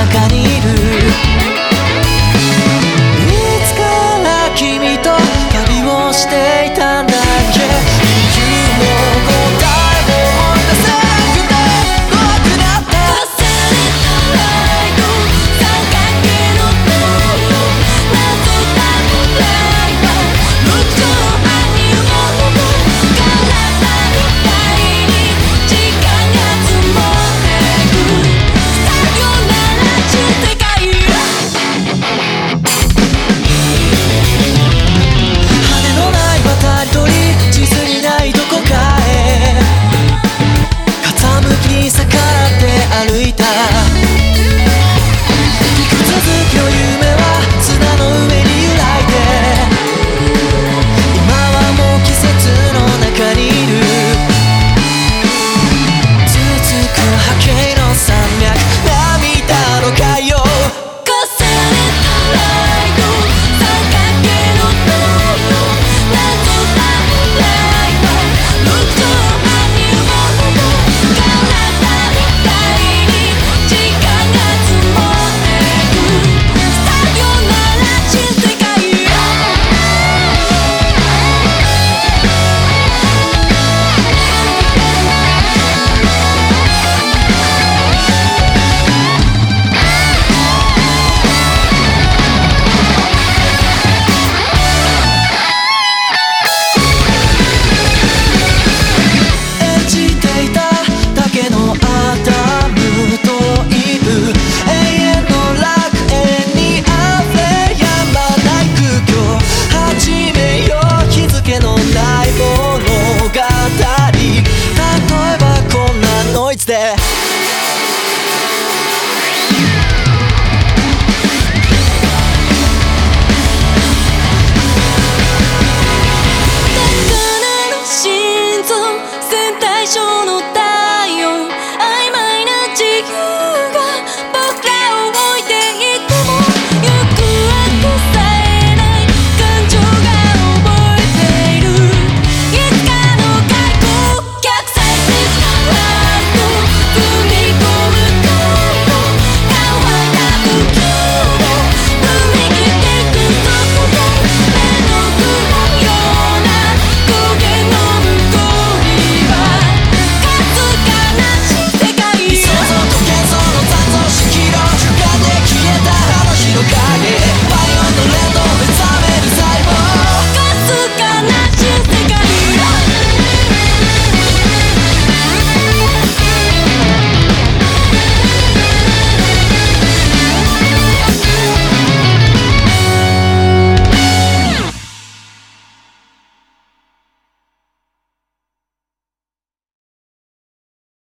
中にいる歩いたして心臓全体上の